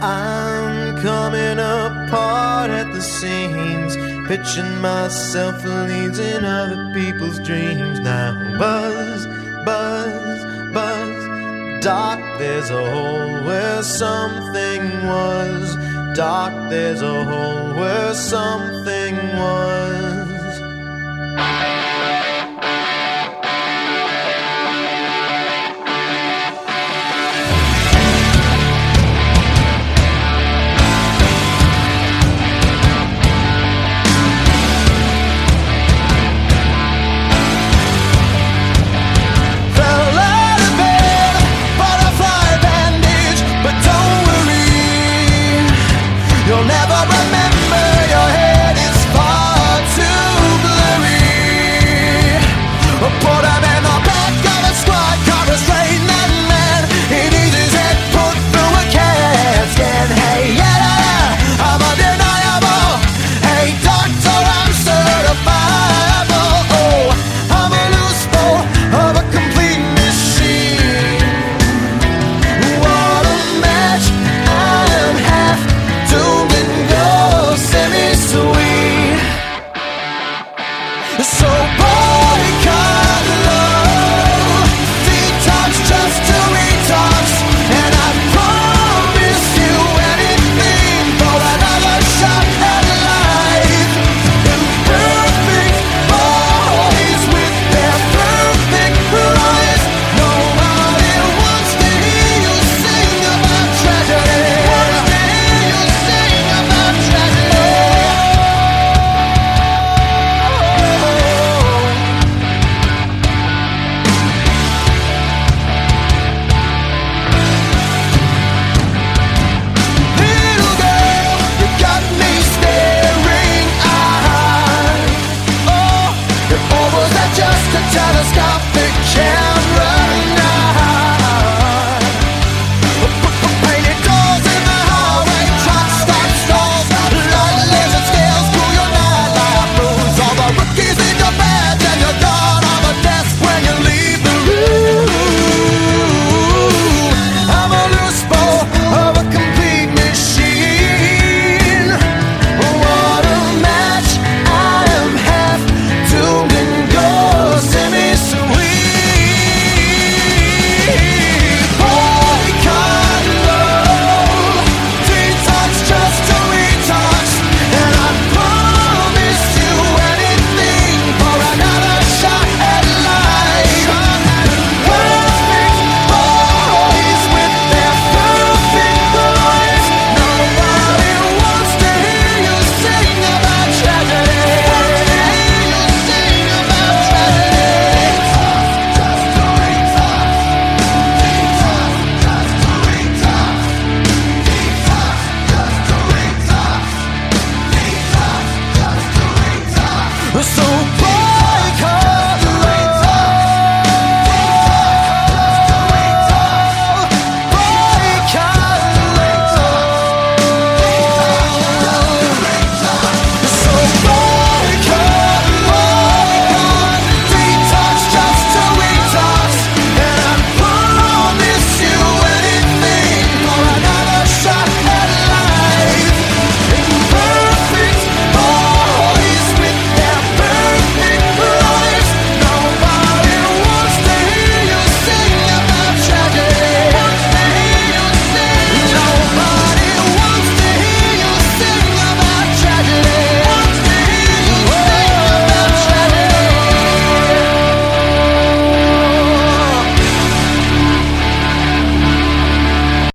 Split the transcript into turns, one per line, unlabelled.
I'm coming apart at the seams, pitching myself leads in other people's dreams. Now, buzz, buzz, buzz. Dark, there's a hole where something was. Dark, there's a hole where something was. You'll never remember. so